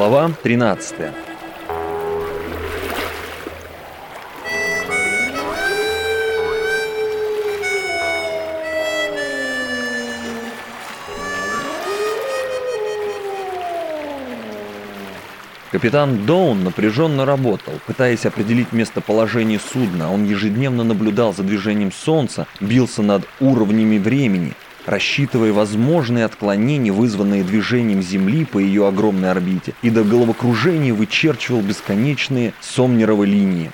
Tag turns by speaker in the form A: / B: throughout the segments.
A: Глава 13 Капитан Доун напряженно работал, пытаясь определить местоположение судна. Он ежедневно наблюдал за движением Солнца, бился над уровнями времени, рассчитывая возможные отклонения, вызванные движением Земли по ее огромной орбите, и до головокружения вычерчивал бесконечные сомнеровые линии.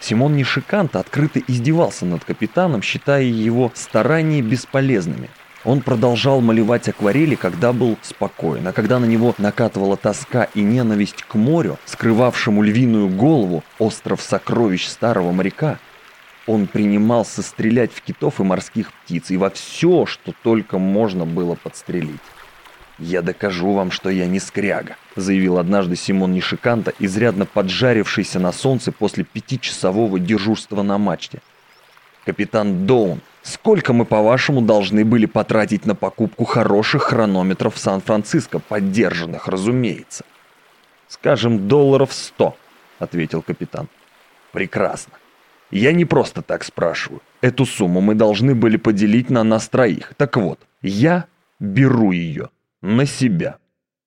A: Симон Нишиканта открыто издевался над капитаном, считая его старания бесполезными. Он продолжал малевать акварели, когда был спокоен, а когда на него накатывала тоска и ненависть к морю, скрывавшему львиную голову, остров сокровищ старого моряка, он принимался стрелять в китов и морских птиц и во все, что только можно было подстрелить. «Я докажу вам, что я не скряга», — заявил однажды Симон Нишиканта, изрядно поджарившийся на солнце после пятичасового дежурства на мачте. «Капитан Доун, сколько мы, по-вашему, должны были потратить на покупку хороших хронометров в Сан-Франциско, поддержанных, разумеется?» «Скажем, долларов сто», — ответил капитан. «Прекрасно. Я не просто так спрашиваю. Эту сумму мы должны были поделить на нас троих. Так вот, я беру ее на себя.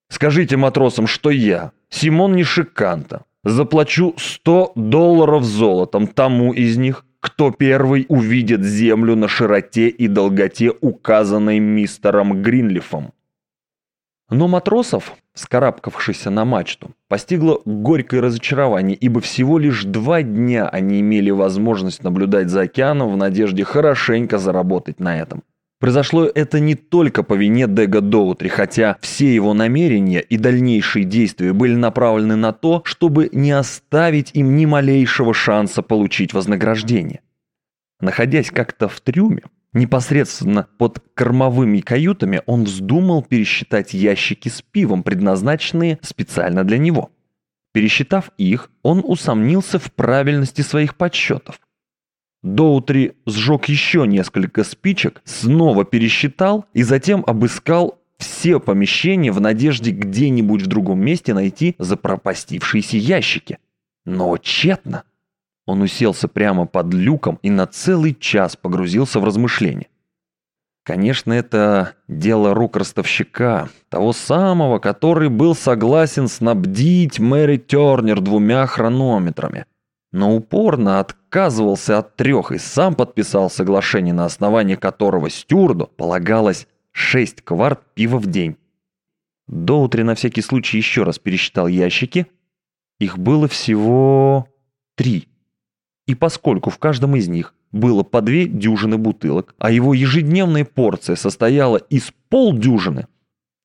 A: Скажите матросам, что я, Симон Нишиканта, заплачу 100 долларов золотом тому из них, кто первый увидит землю на широте и долготе, указанной мистером Гринлифом. Но матросов, скарабкавшихся на мачту, постигло горькое разочарование, ибо всего лишь два дня они имели возможность наблюдать за океаном в надежде хорошенько заработать на этом. Произошло это не только по вине Дега Доутри, хотя все его намерения и дальнейшие действия были направлены на то, чтобы не оставить им ни малейшего шанса получить вознаграждение. Находясь как-то в трюме, Непосредственно под кормовыми каютами он вздумал пересчитать ящики с пивом, предназначенные специально для него. Пересчитав их, он усомнился в правильности своих подсчетов. Доутри сжег еще несколько спичек, снова пересчитал и затем обыскал все помещения в надежде где-нибудь в другом месте найти запропастившиеся ящики. Но тщетно. Он уселся прямо под люком и на целый час погрузился в размышления. Конечно, это дело рук ростовщика, того самого, который был согласен снабдить Мэри Тернер двумя хронометрами, но упорно отказывался от трех и сам подписал соглашение, на основании которого стюарду полагалось 6 кварт пива в день. Доутри на всякий случай еще раз пересчитал ящики. Их было всего три. И поскольку в каждом из них было по две дюжины бутылок, а его ежедневная порция состояла из полдюжины,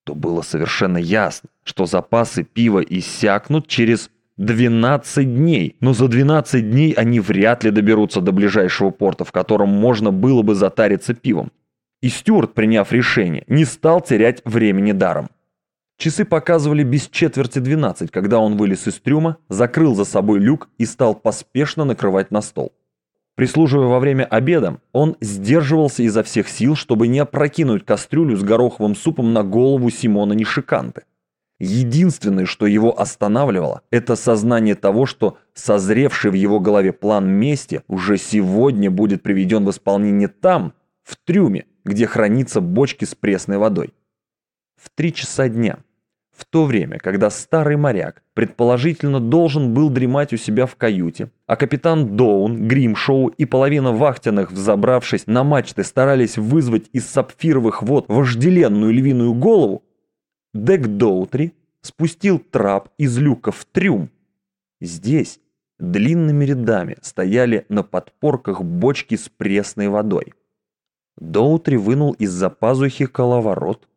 A: то было совершенно ясно, что запасы пива иссякнут через 12 дней, но за 12 дней они вряд ли доберутся до ближайшего порта, в котором можно было бы затариться пивом. И Стюарт, приняв решение, не стал терять времени даром. Часы показывали без четверти 12, когда он вылез из трюма, закрыл за собой люк и стал поспешно накрывать на стол. Прислуживая во время обеда, он сдерживался изо всех сил, чтобы не опрокинуть кастрюлю с гороховым супом на голову Симона Нишиканты. Единственное, что его останавливало, это сознание того, что созревший в его голове план мести уже сегодня будет приведен в исполнение там, в трюме, где хранятся бочки с пресной водой. В три часа дня в то время, когда старый моряк, предположительно, должен был дремать у себя в каюте, а капитан Доун, Гримшоу и половина вахтенных, взобравшись на мачты, старались вызвать из сапфировых вод вожделенную львиную голову, Дек Доутри спустил трап из люка в трюм. Здесь длинными рядами стояли на подпорках бочки с пресной водой. Доутри вынул из-за пазухи коловорот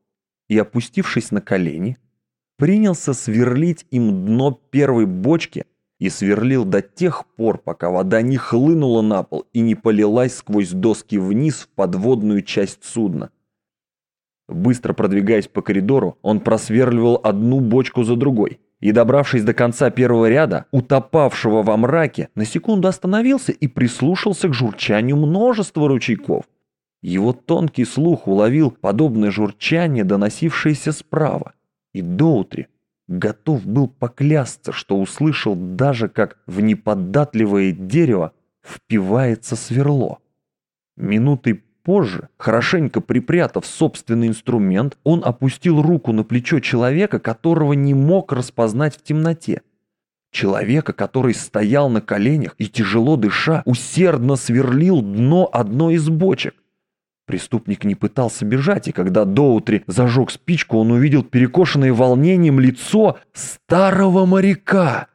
A: и, опустившись на колени, принялся сверлить им дно первой бочки и сверлил до тех пор, пока вода не хлынула на пол и не полилась сквозь доски вниз в подводную часть судна. Быстро продвигаясь по коридору, он просверливал одну бочку за другой и, добравшись до конца первого ряда, утопавшего во мраке, на секунду остановился и прислушался к журчанию множества ручейков. Его тонкий слух уловил подобное журчание, доносившееся справа. И Доутри готов был поклясться, что услышал даже, как в неподатливое дерево впивается сверло. Минуты позже, хорошенько припрятав собственный инструмент, он опустил руку на плечо человека, которого не мог распознать в темноте. Человека, который стоял на коленях и, тяжело дыша, усердно сверлил дно одной из бочек. Преступник не пытался бежать, и когда Доутри зажег спичку, он увидел перекошенное волнением лицо старого моряка.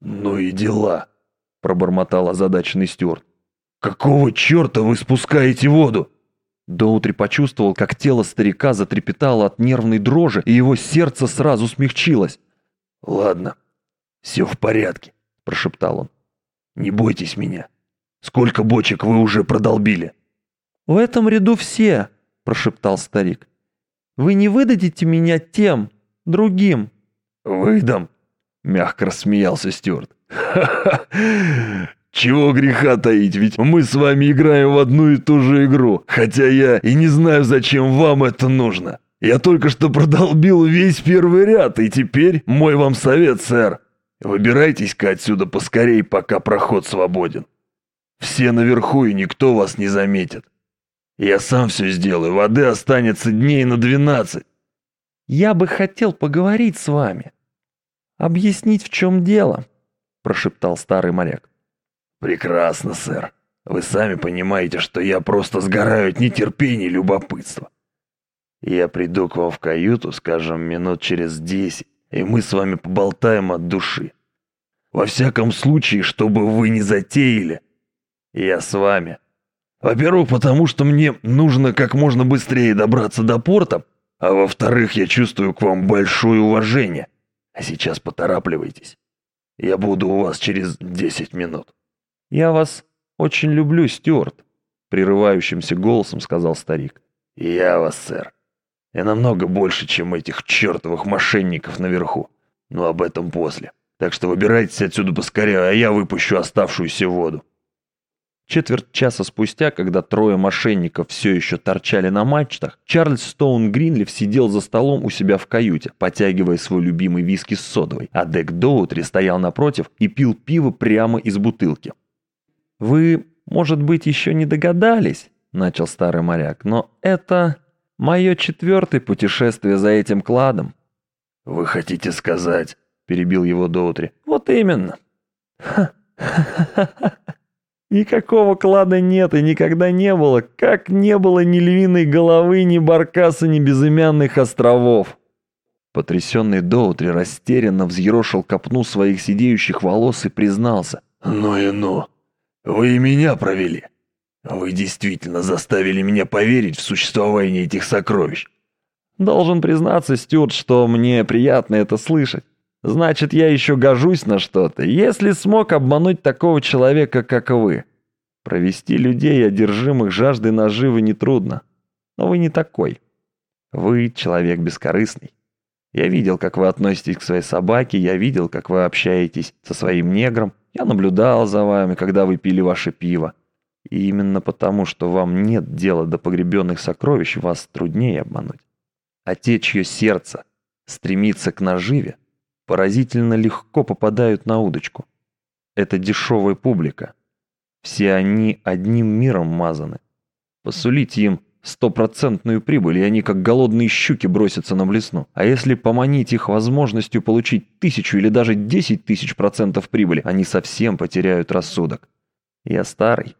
B: «Ну и дела», — пробормотал озадаченный Стюарт. «Какого черта вы спускаете воду?»
A: Доутри почувствовал, как тело старика затрепетало от нервной дрожи, и его сердце сразу смягчилось.
B: «Ладно, все в порядке», — прошептал он. «Не бойтесь меня. Сколько бочек вы уже продолбили?»
C: «В этом ряду все», – прошептал старик. «Вы не выдадите меня тем, другим?»
B: «Выдам», – мягко рассмеялся Стюарт. «Ха-ха! Чего греха таить, ведь мы с вами играем в одну и ту же игру, хотя я и не знаю, зачем вам это нужно. Я только что продолбил весь первый ряд, и теперь мой вам совет, сэр. Выбирайтесь-ка отсюда поскорей, пока проход свободен. Все наверху, и никто вас не заметит. Я сам все сделаю, воды останется дней на двенадцать.
C: Я бы хотел поговорить с вами. Объяснить, в чем дело, прошептал старый моряк.
B: Прекрасно, сэр. Вы сами понимаете, что я просто сгораю от нетерпения и любопытства. Я приду к вам в каюту, скажем, минут через десять, и мы с вами поболтаем от души. Во всяком случае, чтобы вы не затеяли, я с вами. Во-первых, потому что мне нужно как можно быстрее добраться до порта, а во-вторых, я чувствую к вам большое уважение. А сейчас поторапливайтесь. Я буду у вас через 10 минут.
A: Я вас очень люблю, Стюарт, прерывающимся голосом сказал старик.
B: Я вас, сэр. Я намного больше, чем этих чертовых мошенников наверху. Но об этом после. Так что выбирайтесь отсюда поскорее, а я выпущу оставшуюся воду.
A: Четверть часа спустя, когда трое мошенников все еще торчали на мачтах, Чарльз Стоун Гринлиф сидел за столом у себя в каюте, потягивая свой любимый виски с содовой, а Дек Доутри стоял напротив и пил пиво прямо из бутылки. «Вы, может быть, еще не догадались?» – начал старый моряк, «но это мое четвертое путешествие за этим кладом».
B: «Вы хотите сказать?» – перебил его Доутри.
C: «Вот именно». «Ха-ха-ха-ха!» Никакого клада нет и никогда не было, как не было ни львиной головы, ни баркаса, ни безымянных островов.
A: Потрясенный Доутри растерянно взъерошил копну своих сидеющих волос и признался.
B: «Ну и ну! Вы и меня провели! Вы действительно заставили меня поверить в существование этих сокровищ!»
C: «Должен признаться, Стюарт, что мне приятно это слышать. Значит, я еще гожусь на что-то, если смог обмануть такого человека, как вы. Провести людей, одержимых жаждой наживы, нетрудно. Но вы не такой. Вы человек бескорыстный. Я видел, как вы относитесь к своей собаке, я видел, как вы общаетесь со своим негром. Я наблюдал за вами, когда вы пили ваше пиво. И именно потому, что вам нет дела до погребенных сокровищ, вас труднее обмануть. А те, чье сердце стремится к наживе, поразительно легко попадают на удочку. Это дешевая публика. Все они одним миром мазаны. Посулите им стопроцентную прибыль, и они как голодные щуки бросятся на блесну. А если поманить их возможностью получить тысячу или даже десять тысяч процентов прибыли, они совсем потеряют рассудок. Я старый,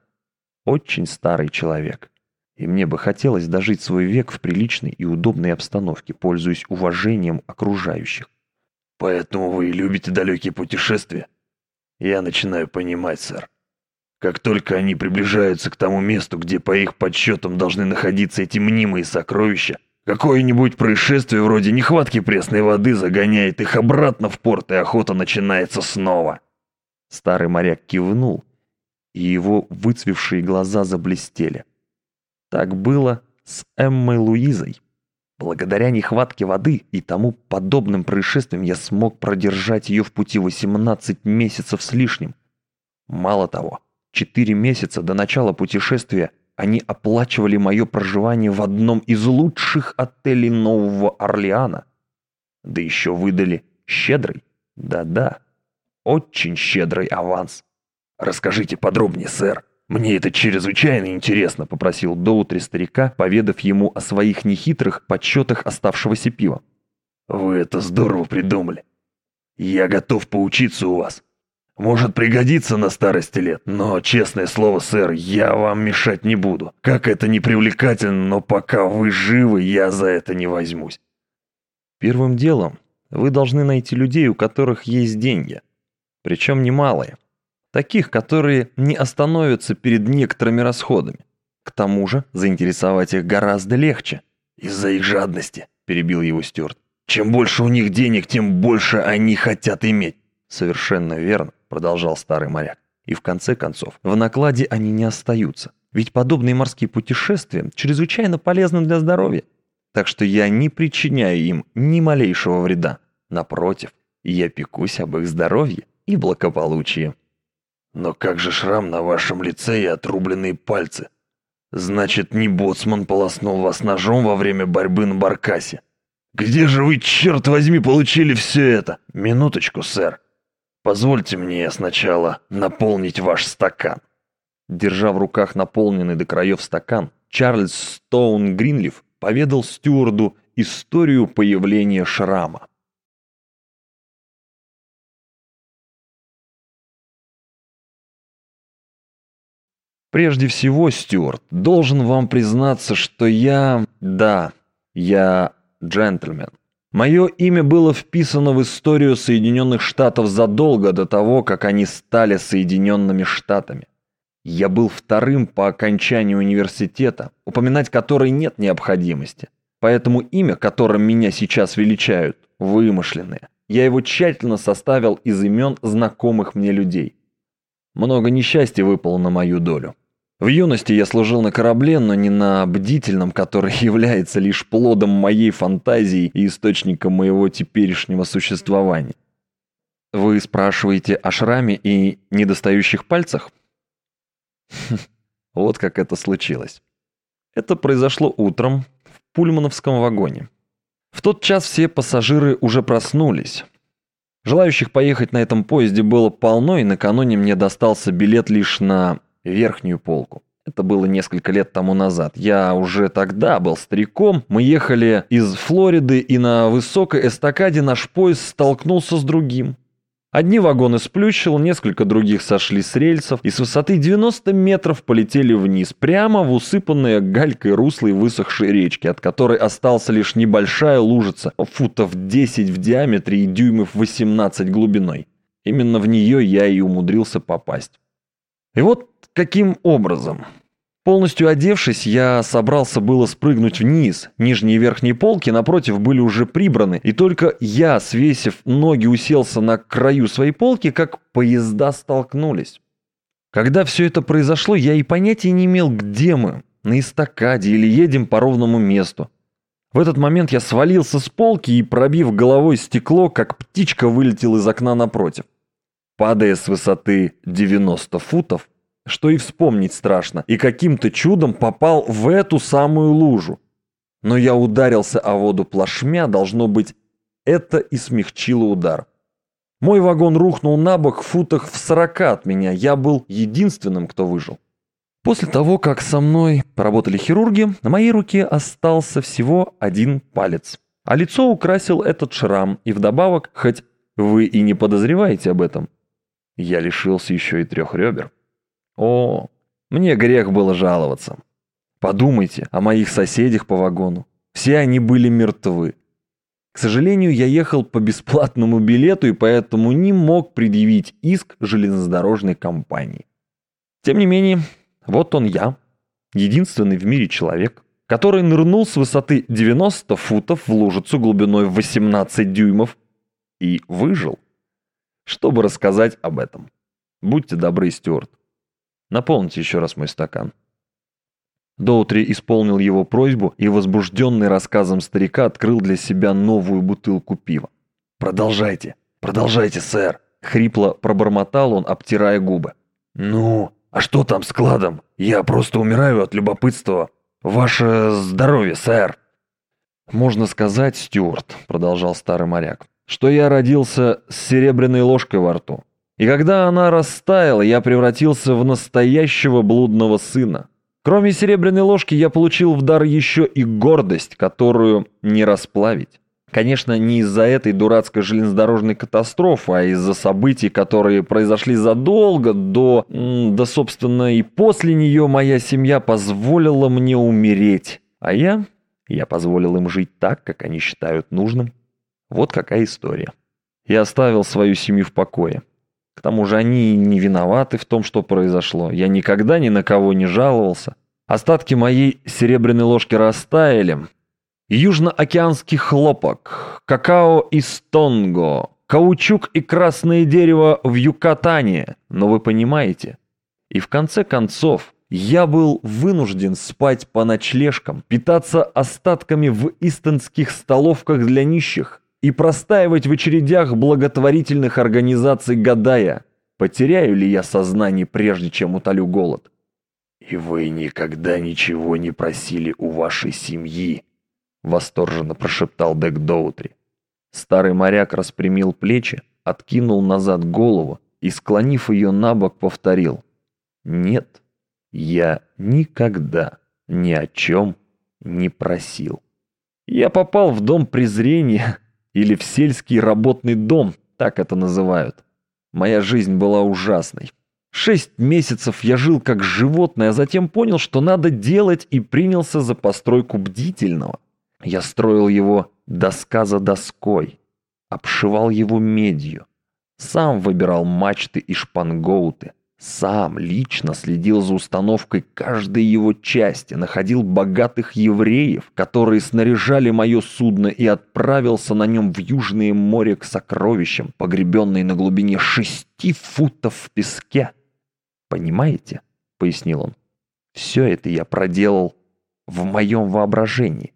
C: очень старый человек. И мне бы хотелось дожить свой век в приличной и удобной обстановке, пользуясь уважением окружающих.
B: Поэтому вы и любите далекие путешествия? Я начинаю понимать, сэр. Как только они приближаются к тому месту, где по их подсчетам должны находиться эти мнимые сокровища, какое-нибудь происшествие вроде нехватки пресной воды загоняет их обратно в порт, и охота начинается снова.
A: Старый моряк кивнул, и его выцвевшие глаза заблестели. Так было с Эммой Луизой. Благодаря нехватке воды и тому подобным происшествиям я смог продержать ее в пути 18 месяцев с лишним. Мало того, 4 месяца до начала путешествия они оплачивали мое проживание в одном из лучших отелей Нового Орлеана. Да еще выдали щедрый, да-да, очень щедрый аванс.
B: «Расскажите подробнее, сэр. Мне это чрезвычайно интересно», —
A: попросил Доутри старика, поведав ему о своих нехитрых подсчетах оставшегося пива.
B: «Вы это здорово придумали. Я готов поучиться у вас. Может пригодиться на старости лет, но, честное слово, сэр, я вам мешать не буду. Как это не привлекательно, но пока вы живы, я за это не возьмусь».
A: «Первым делом вы должны найти людей, у которых есть деньги. Причем немалые. Таких, которые не остановятся перед некоторыми расходами. К тому же заинтересовать их гораздо легче.
B: «Из-за их жадности», — перебил его Стюарт. «Чем больше у них денег, тем больше они хотят иметь».
A: «Совершенно верно», — продолжал старый моряк. «И в конце концов, в накладе они не остаются. Ведь подобные морские путешествия чрезвычайно полезны для здоровья. Так что я не причиняю им ни малейшего вреда. Напротив, я пекусь об их здоровье и благополучии».
B: Но как же шрам на вашем лице и отрубленные пальцы? Значит, не боцман полоснул вас ножом во время борьбы на баркасе. Где же вы, черт возьми, получили все это? Минуточку, сэр. Позвольте мне сначала наполнить ваш стакан.
A: Держа в руках наполненный до краев стакан, Чарльз Стоун Гринлиф поведал стюарду историю появления шрама. Прежде всего, Стюарт, должен вам признаться, что я... Да, я джентльмен. Мое имя было вписано в историю Соединенных Штатов задолго до того, как они стали Соединенными Штатами. Я был вторым по окончании университета, упоминать который нет необходимости. Поэтому имя, которым меня сейчас величают, вымышленное. Я его тщательно составил из имен знакомых мне людей. Много несчастья выпало на мою долю. В юности я служил на корабле, но не на бдительном, который является лишь плодом моей фантазии и источником моего теперешнего существования. Вы спрашиваете о шраме и недостающих пальцах? Вот как это случилось. Это произошло утром в пульмановском вагоне. В тот час все пассажиры уже проснулись. Желающих поехать на этом поезде было полно, и накануне мне достался билет лишь на верхнюю полку. Это было несколько лет тому назад. Я уже тогда был стариком. Мы ехали из Флориды, и на высокой эстакаде наш поезд столкнулся с другим. Одни вагоны сплющил, несколько других сошли с рельсов и с высоты 90 метров полетели вниз, прямо в усыпанные галькой русло высохшей речки, от которой остался лишь небольшая лужица, футов 10 в диаметре и дюймов 18 глубиной. Именно в нее я и умудрился попасть. И вот каким образом? Полностью одевшись, я собрался было спрыгнуть вниз. Нижние и верхние полки напротив были уже прибраны, и только я, свесив ноги, уселся на краю своей полки, как поезда столкнулись. Когда все это произошло, я и понятия не имел, где мы, на эстакаде или едем по ровному месту. В этот момент я свалился с полки и, пробив головой стекло, как птичка вылетел из окна напротив. Падая с высоты 90 футов, что и вспомнить страшно, и каким-то чудом попал в эту самую лужу. Но я ударился о воду плашмя, должно быть, это и смягчило удар. Мой вагон рухнул на бок в футах в сорока от меня, я был единственным, кто выжил. После того, как со мной поработали хирурги, на моей руке остался всего один палец. А лицо украсил этот шрам, и вдобавок, хоть вы и не подозреваете об этом, я лишился еще и трех ребер. О, мне грех было жаловаться. Подумайте о моих соседях по вагону. Все они были мертвы. К сожалению, я ехал по бесплатному билету и поэтому не мог предъявить иск железнодорожной компании. Тем не менее, вот он я, единственный в мире человек, который нырнул с высоты 90 футов в лужицу глубиной 18 дюймов и выжил. Чтобы рассказать об этом, будьте добры, Стюарт. Наполните еще раз мой стакан». Доутри исполнил его просьбу и, возбужденный рассказом старика, открыл для себя новую бутылку пива.
B: «Продолжайте, продолжайте, сэр!»
A: Хрипло пробормотал он, обтирая губы.
B: «Ну, А что там с кладом? Я просто умираю от любопытства. Ваше здоровье, сэр.
C: Можно сказать, Стюарт, продолжал старый моряк, что я родился с серебряной ложкой во рту. И когда она растаяла, я превратился в настоящего блудного сына. Кроме серебряной ложки я получил в дар еще и гордость, которую не расплавить. Конечно, не из-за этой дурацкой железнодорожной катастрофы, а из-за событий, которые произошли задолго до... Да, собственно, и после нее моя семья позволила мне умереть. А я... Я позволил им жить так, как они считают нужным. Вот какая история. Я оставил свою семью в покое. К тому же они не виноваты в том, что произошло. Я никогда ни на кого не жаловался. Остатки моей серебряной ложки растаяли, Южноокеанский хлопок, какао из Тонго, каучук и красное дерево в Юкатане. Но вы понимаете. И в конце концов, я был вынужден спать по ночлежкам, питаться остатками в истонских столовках для нищих и простаивать в очередях благотворительных организаций, гадая, потеряю ли я сознание, прежде чем утолю голод.
B: «И вы никогда ничего не просили у вашей семьи?» — восторженно прошептал Дек Доутри.
C: Старый моряк распрямил плечи, откинул назад голову и, склонив ее на бок, повторил. «Нет, я никогда ни о чем не просил. Я попал в дом презрения или в сельский работный дом, так это называют. Моя жизнь была ужасной. Шесть месяцев я жил как животное, а затем понял, что надо делать и принялся за постройку бдительного. Я строил его доска за доской, обшивал его медью, сам выбирал мачты и шпангоуты, сам лично следил за установкой каждой его части, находил богатых евреев, которые снаряжали мое судно и отправился на нем в Южное море к сокровищам, погребенные на глубине шести футов в песке. «Понимаете?» — пояснил он. «Все это я проделал в моем воображении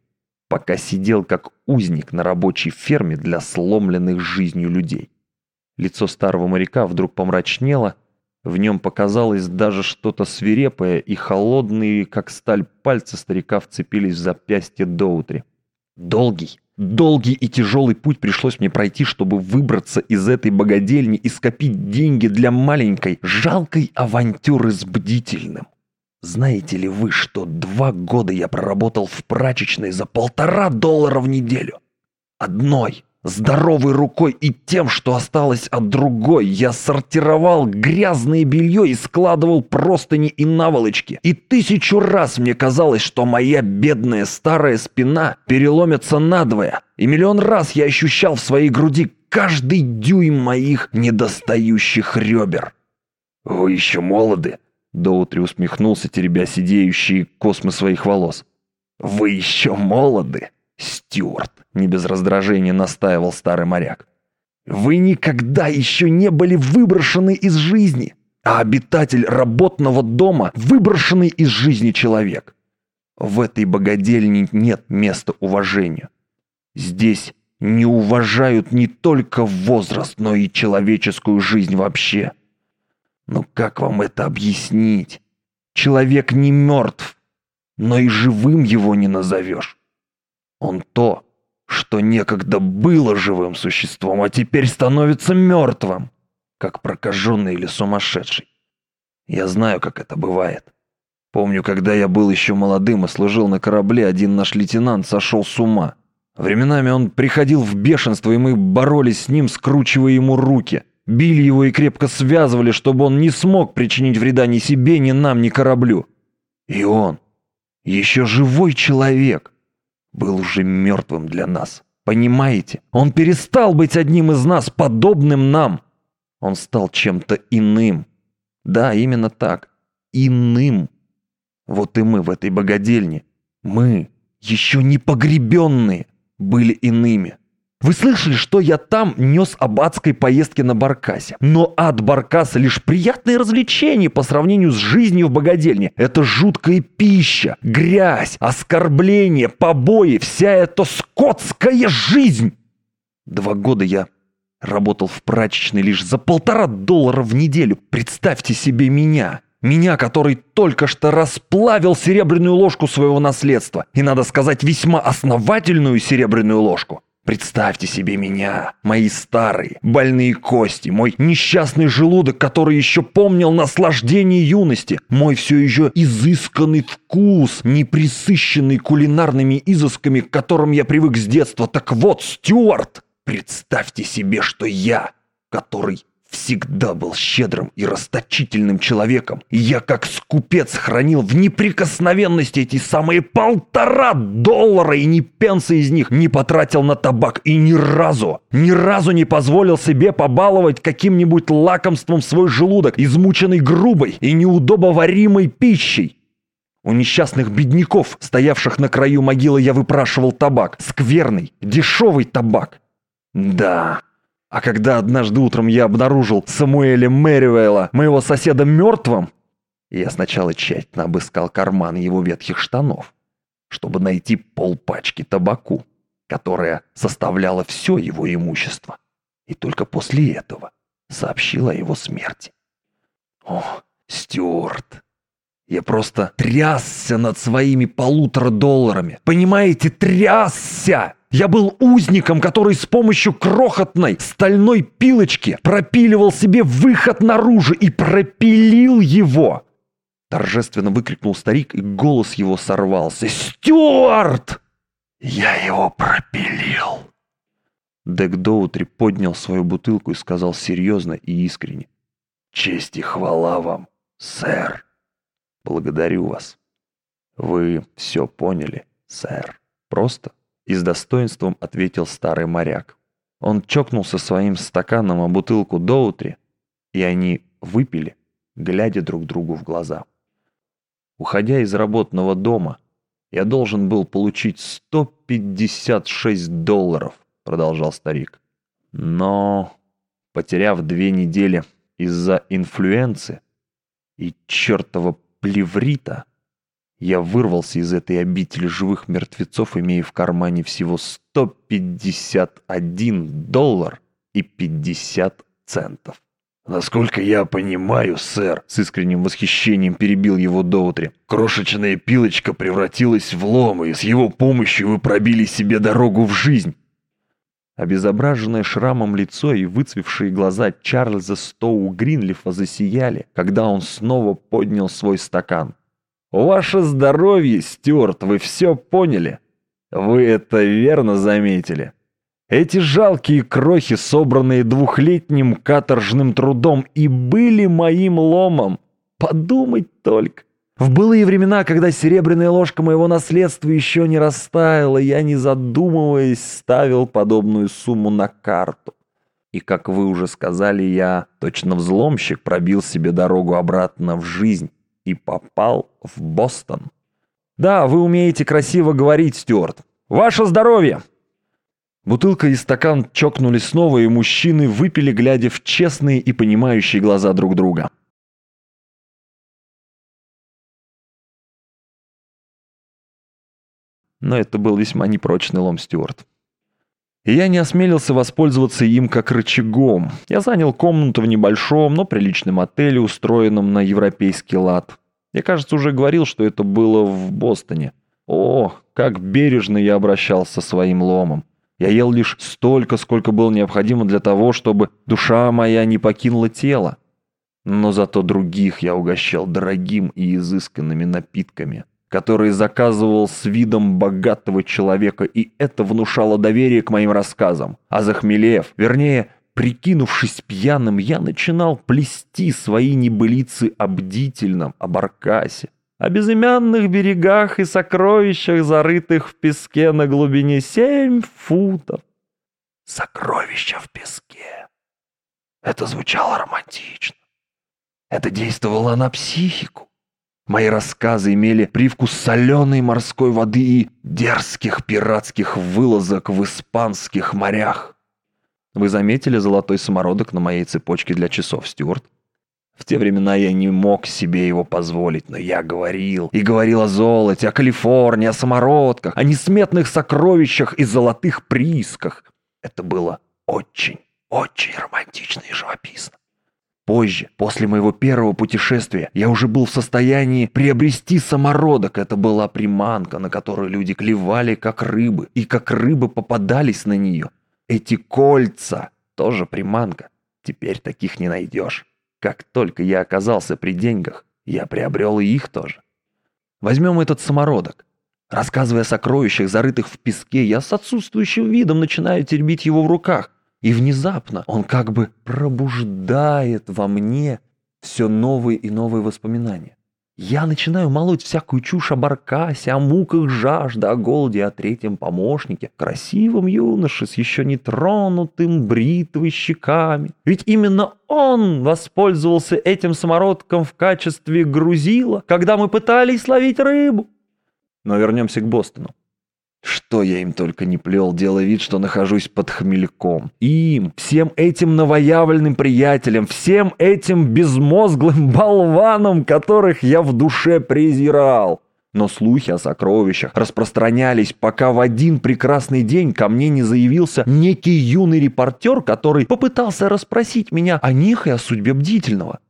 C: пока сидел как узник на рабочей ферме для сломленных жизнью людей. Лицо старого моряка вдруг помрачнело, в нем показалось даже что-то свирепое, и холодные, как сталь, пальцы старика вцепились в запястье Доутри. Долгий, долгий и тяжелый путь пришлось мне пройти, чтобы выбраться из этой богадельни и скопить деньги для маленькой, жалкой авантюры с бдительным. Знаете ли вы, что два года я проработал в прачечной за полтора доллара в неделю? Одной, здоровой рукой и тем, что осталось от другой, я сортировал грязное белье и складывал простыни и наволочки. И тысячу раз мне казалось, что моя бедная старая спина переломится надвое. И миллион раз я ощущал в своей груди каждый дюйм моих недостающих ребер.
B: «Вы еще молоды»,
C: Доутри усмехнулся, теребя сидеющие космы своих волос.
B: «Вы еще молоды, Стюарт!» — не без раздражения настаивал старый моряк. «Вы никогда еще не были выброшены из жизни, а обитатель работного дома — выброшенный из жизни человек. В этой богадельне нет места уважению. Здесь не уважают не только возраст, но и человеческую жизнь вообще». Но как вам это объяснить? Человек не мертв, но и живым его не назовешь. Он то, что некогда было живым существом, а теперь становится мертвым, как прокаженный или сумасшедший. Я знаю, как это бывает. Помню, когда я был еще молодым и служил на корабле, один наш лейтенант сошел с ума. Временами он приходил в бешенство, и мы боролись с ним, скручивая ему руки – Били его и крепко связывали, чтобы он не смог причинить вреда ни себе, ни нам, ни кораблю. И он, еще живой человек, был уже мертвым для нас. Понимаете? Он перестал быть одним из нас, подобным нам. Он стал чем-то иным. Да, именно так. Иным. Вот и мы в этой богадельне. Мы, еще не погребенные, были иными. Вы слышали, что я там нес об адской поездке на Баркасе? Но ад Баркаса лишь приятное развлечение по сравнению с жизнью в богадельне. Это жуткая пища, грязь, оскорбление, побои, вся эта скотская жизнь. Два года я работал в прачечной лишь за полтора доллара в неделю. Представьте себе меня,
A: Меня, который только что расплавил серебряную ложку своего наследства. И, надо сказать, весьма основательную серебряную ложку. Представьте себе меня, мои старые, больные кости, мой несчастный желудок, который еще помнил наслаждение юности, мой все еще изысканный вкус, не присыщенный кулинарными изысками, к которым я привык с детства. Так вот, Стюарт, представьте себе, что я, который всегда был щедрым и расточительным человеком. Я как скупец хранил в неприкосновенности эти самые полтора доллара и ни пенса из них не потратил на табак и ни разу, ни разу не позволил себе побаловать каким-нибудь лакомством свой желудок, измученный грубой и неудобоваримой пищей. У несчастных бедняков, стоявших на краю могилы, я выпрашивал табак. Скверный, дешевый табак. Да, а когда однажды утром я обнаружил Самуэля Мэривейла, моего соседа, мертвым, я сначала тщательно обыскал карман его ветхих штанов, чтобы найти полпачки табаку, которая составляла все его имущество, и только после этого сообщил о его смерти. О, Стюарт, я просто трясся над своими полутора долларами. Понимаете, трясся! Я был узником, который с помощью крохотной стальной пилочки пропиливал себе выход наружу и пропилил его. Торжественно выкрикнул старик, и голос его сорвался. «Стюарт!» «Я его пропилил!» Дек Доутри поднял свою бутылку и сказал серьезно и искренне. «Честь и хвала вам, сэр!» «Благодарю вас. Вы все поняли, сэр. Просто и с достоинством ответил старый моряк. Он чокнулся своим стаканом о бутылку Доутри, и они выпили, глядя друг другу в глаза. Уходя из работного дома, я должен был получить 156 долларов, продолжал старик. Но, потеряв две недели из-за инфлюенции и чертова плеврита, я вырвался из этой обители живых мертвецов, имея в кармане всего 151 доллар и 50 центов.
B: «Насколько я понимаю, сэр», — с искренним восхищением перебил его Доутри, «крошечная пилочка превратилась в лом, и с его помощью вы пробили себе дорогу в жизнь».
A: Обезображенное шрамом лицо и выцвевшие глаза Чарльза Стоу Гринлифа засияли, когда он снова поднял свой стакан. «Ваше здоровье, Стюарт, вы все поняли? Вы это верно заметили?» Эти жалкие крохи, собранные двухлетним каторжным трудом, и были моим ломом. Подумать только. В былые времена, когда серебряная ложка моего наследства еще не растаяла, я, не задумываясь, ставил подобную сумму на карту. И, как вы уже сказали, я, точно взломщик, пробил себе дорогу обратно в жизнь и попал в Бостон. Да, вы умеете красиво говорить, Стюарт. Ваше здоровье! Бутылка и стакан чокнулись снова, и мужчины выпили, глядя в честные и понимающие глаза друг друга. Но это был весьма непрочный лом Стюарт. И я не осмелился воспользоваться им как рычагом. Я занял комнату в небольшом, но приличном отеле, устроенном на европейский лад. Я, кажется, уже говорил, что это было в Бостоне. О, как бережно я обращался со своим ломом. Я ел лишь столько, сколько было необходимо для того, чтобы душа моя не покинула тело. Но зато других я угощал дорогим и изысканными напитками – который заказывал с видом богатого человека, и это внушало доверие к моим рассказам. А захмелев, вернее, прикинувшись пьяным, я начинал плести свои небылицы о бдительном, об Аркасе, о безымянных берегах и сокровищах, зарытых в песке на глубине семь футов.
B: Сокровища в песке. Это звучало романтично. Это действовало на психику. Мои рассказы имели привкус соленой морской воды и дерзких пиратских вылазок в испанских морях.
A: Вы заметили золотой самородок на моей цепочке для часов, Стюарт? В те времена я не мог себе его позволить, но я говорил. И говорил о золоте, о Калифорнии, о самородках, о несметных сокровищах и золотых приисках. Это было очень, очень романтично и живописно.
C: Позже, после моего первого путешествия, я уже был в состоянии приобрести самородок. Это была приманка, на которую люди клевали, как рыбы, и как рыбы попадались на нее. Эти кольца тоже приманка. Теперь таких не найдешь. Как только я оказался при деньгах, я приобрел и их тоже. Возьмем этот самородок. Рассказывая о сокровищах, зарытых в песке, я с отсутствующим видом начинаю теребить его в руках. И внезапно он как бы пробуждает во мне все новые и новые воспоминания. Я начинаю молоть всякую чушь о баркасе, о муках жажды, о голоде, о третьем помощнике, красивом юноше с еще не тронутым бритвой щеками. Ведь именно он воспользовался этим самородком в качестве грузила, когда мы пытались ловить рыбу. Но вернемся к Бостону. Что я им только не плел, делая вид, что нахожусь под хмельком. Им, всем этим новоявленным приятелям, всем этим безмозглым болванам, которых я в душе презирал. Но слухи о сокровищах распространялись, пока в один прекрасный день ко мне не заявился некий юный репортер, который попытался расспросить меня о них и о судьбе бдительного.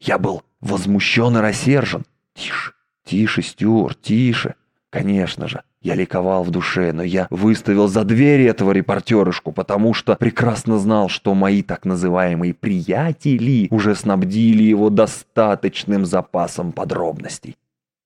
C: Я был возмущен и рассержен. Тише, тише, Стюарт, тише. Конечно же, я ликовал в душе, но я выставил за двери этого репортерышку, потому что прекрасно знал, что мои так называемые «приятели» уже снабдили его достаточным запасом подробностей.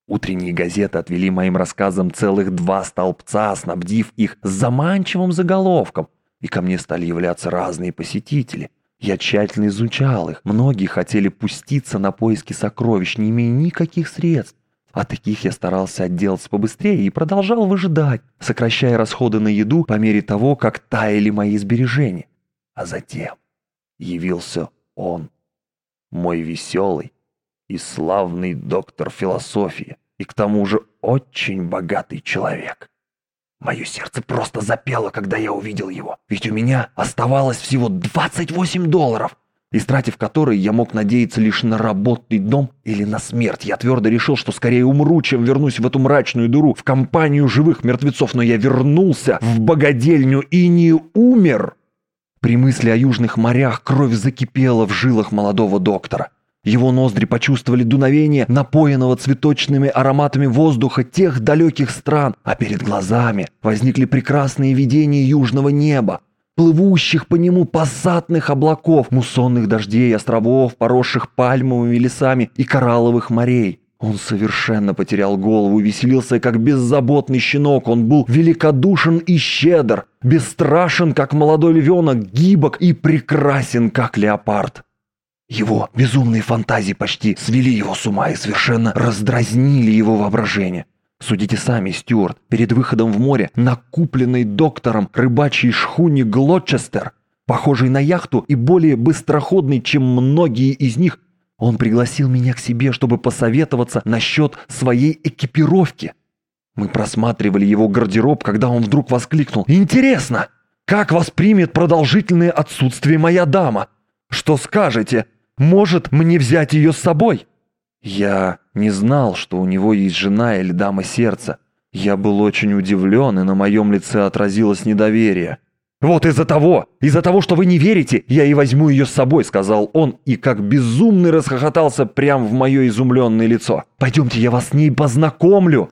C: Утренние газеты отвели моим рассказам целых два столбца, снабдив их заманчивым заголовком, и ко мне стали являться разные посетители. Я тщательно изучал их. Многие хотели пуститься на поиски сокровищ, не имея никаких средств. А таких я старался отделаться побыстрее и продолжал выжидать, сокращая расходы на еду по мере того, как таяли мои сбережения. А затем явился он, мой веселый и славный доктор философии, и к тому же очень богатый человек. Мое сердце просто запело, когда я увидел его, ведь у меня оставалось всего 28 долларов, истратив которые я мог надеяться лишь на работный дом или на смерть. Я твердо решил, что скорее умру, чем вернусь в эту мрачную дыру, в компанию живых мертвецов, но я вернулся в богадельню и не умер. При мысли о южных морях кровь закипела в жилах молодого доктора. Его ноздри почувствовали дуновение напоенного цветочными ароматами воздуха тех далеких стран, а перед глазами возникли прекрасные видения южного неба, плывущих по нему пассатных облаков, муссонных дождей, островов, поросших пальмовыми лесами и коралловых морей. Он совершенно потерял голову веселился, как беззаботный щенок. Он был великодушен и щедр, бесстрашен, как молодой львенок, гибок и прекрасен, как леопард. Его безумные фантазии почти свели его с ума и совершенно раздразнили его воображение. Судите сами, Стюарт, перед выходом в море на купленной доктором рыбачьей шхуне Глочестер, похожей на яхту и более быстроходной, чем многие из них, он пригласил меня к себе, чтобы посоветоваться насчет своей экипировки. Мы просматривали его гардероб, когда он вдруг воскликнул. «Интересно, как воспримет продолжительное отсутствие моя дама? Что скажете? Может, мне взять ее с собой?» Я не знал, что у него есть жена или дама сердца. Я был очень удивлен, и на моем лице отразилось недоверие. «Вот из-за того, из-за того, что вы не верите, я и возьму ее с собой», — сказал он, и как безумный расхохотался прямо в мое изумленное лицо. «Пойдемте, я вас с ней познакомлю».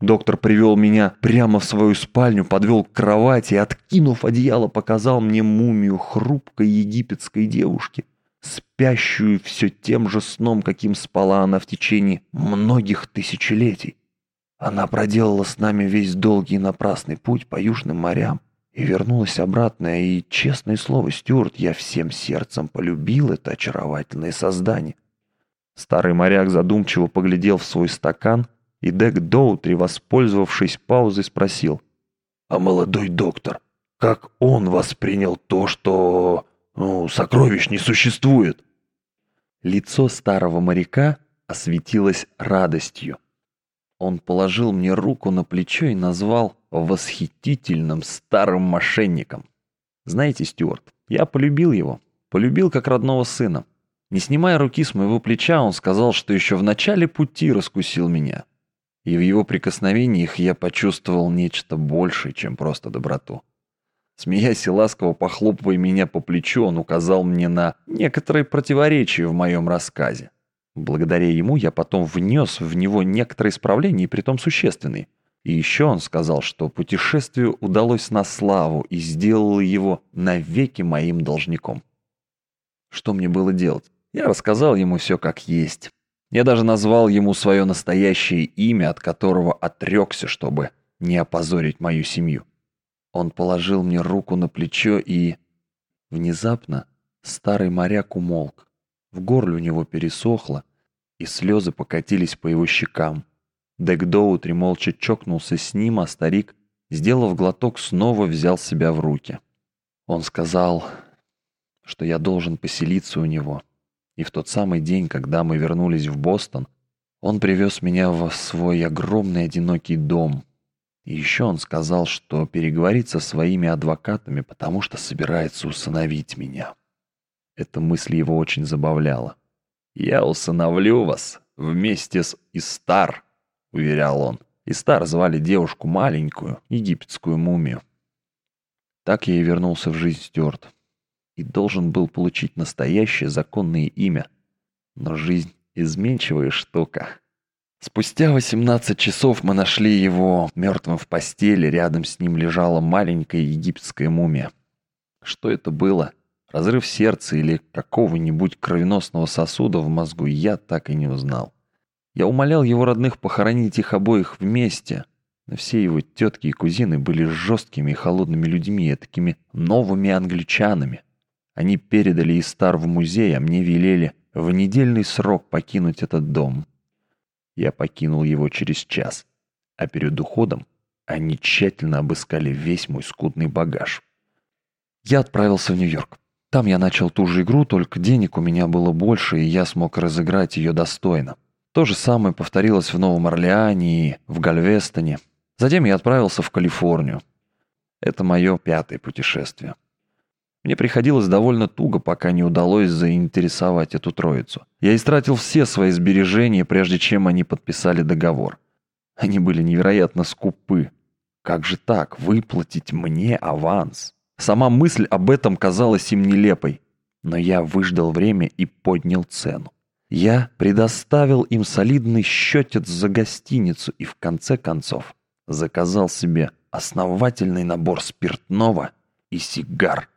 C: Доктор привел меня прямо в свою спальню, подвел к кровати и, откинув одеяло, показал мне мумию хрупкой египетской девушки спящую все тем же сном, каким спала она в течение многих тысячелетий. Она проделала с нами весь долгий и напрасный путь по южным морям и вернулась обратно, и, честное слово, Стюарт, я всем сердцем полюбил это очаровательное создание. Старый моряк задумчиво поглядел в свой стакан, и Дек Доутри, воспользовавшись паузой, спросил, «А молодой доктор, как он воспринял то, что ну, сокровищ не существует. Лицо старого моряка осветилось радостью. Он положил мне руку на плечо и назвал восхитительным старым мошенником. Знаете, Стюарт, я полюбил его. Полюбил как родного сына. Не снимая руки с моего плеча, он сказал, что еще в начале пути раскусил меня. И в его прикосновениях я почувствовал нечто большее, чем просто доброту.
A: Смеясь и ласково похлопывая меня по плечу, он указал мне на некоторые противоречия в моем рассказе. Благодаря ему я потом внес в него некоторые исправления, и притом существенные. И еще он сказал, что путешествию удалось на славу и сделало его навеки моим должником. Что мне было делать? Я рассказал ему все как есть. Я даже назвал ему свое настоящее имя, от которого отрекся, чтобы не опозорить мою семью. Он положил мне руку на плечо и... Внезапно старый моряк умолк. В горле у него пересохло, и слезы покатились по его щекам. Дек Доутри молча чокнулся с ним, а старик, сделав глоток, снова взял себя в руки. Он сказал, что я должен поселиться у него. И в тот самый день, когда мы вернулись в Бостон, он привез меня в свой огромный одинокий дом. И еще он сказал, что переговорит со своими адвокатами, потому что собирается усыновить меня. Эта мысль его очень забавляла. «Я усыновлю вас вместе с Истар», — уверял он. Истар звали девушку маленькую, египетскую мумию. Так я и вернулся в жизнь Стюарт. И должен был получить настоящее законное имя. Но жизнь — изменчивая штука. Спустя 18 часов мы нашли его мертвым в постели, рядом с ним лежала маленькая египетская мумия. Что это было? Разрыв сердца или какого-нибудь кровеносного сосуда в мозгу я так и не узнал. Я умолял его родных похоронить их обоих вместе, но все его тетки и кузины были жесткими и холодными людьми, такими новыми англичанами. Они передали Истар в музей, а мне велели в недельный срок покинуть этот дом. Я покинул его через час, а перед уходом они тщательно обыскали весь мой скудный багаж. Я отправился в Нью-Йорк. Там я начал ту же игру, только денег у меня было больше, и я смог разыграть ее достойно. То же самое повторилось в Новом Орлеане и в Гальвестоне. Затем я отправился в Калифорнию. Это мое пятое путешествие. Мне приходилось довольно туго, пока не удалось заинтересовать эту троицу. Я истратил все свои сбережения, прежде чем они подписали договор. Они были невероятно скупы. Как же так, выплатить мне аванс? Сама мысль об этом казалась им нелепой. Но я выждал время и поднял цену. Я предоставил им солидный счетец за гостиницу и в конце концов заказал себе основательный набор спиртного и сигар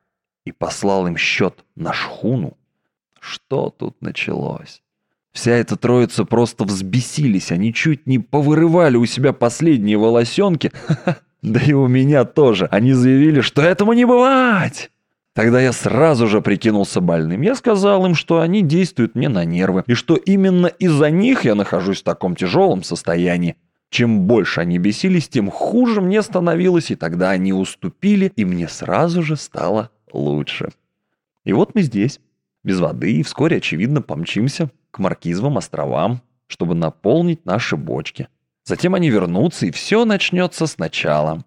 A: и послал им счет на шхуну. Что тут началось? Вся эта троица просто взбесились, они чуть не повырывали у себя последние волосенки. Да и у меня тоже. Они заявили, что этому не бывать. Тогда я сразу же прикинулся больным. Я сказал им, что они действуют мне на нервы, и что именно из-за них я нахожусь в таком тяжелом состоянии. Чем больше они бесились, тем хуже мне становилось, и тогда они уступили, и мне сразу же стало лучше. И вот мы здесь, без воды, и вскоре, очевидно, помчимся к Маркизовым островам, чтобы наполнить наши бочки. Затем они вернутся, и все начнется сначала.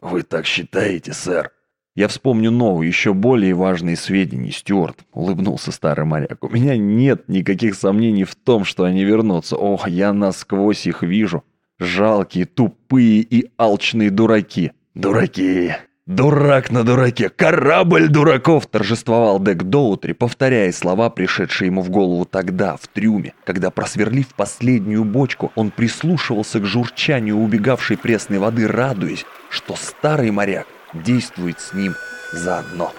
B: «Вы так считаете, сэр?»
A: «Я вспомню новые, еще более важные сведения, Стюарт», — улыбнулся старый моряк. «У меня нет никаких сомнений в том, что они вернутся. Ох, я насквозь их вижу. Жалкие, тупые и алчные дураки».
B: «Дураки! «Дурак на дураке! Корабль дураков!»
A: торжествовал Дек Доутри, повторяя слова, пришедшие ему в голову тогда, в трюме, когда, просверлив последнюю бочку, он прислушивался к журчанию убегавшей пресной воды, радуясь, что старый моряк действует с ним заодно.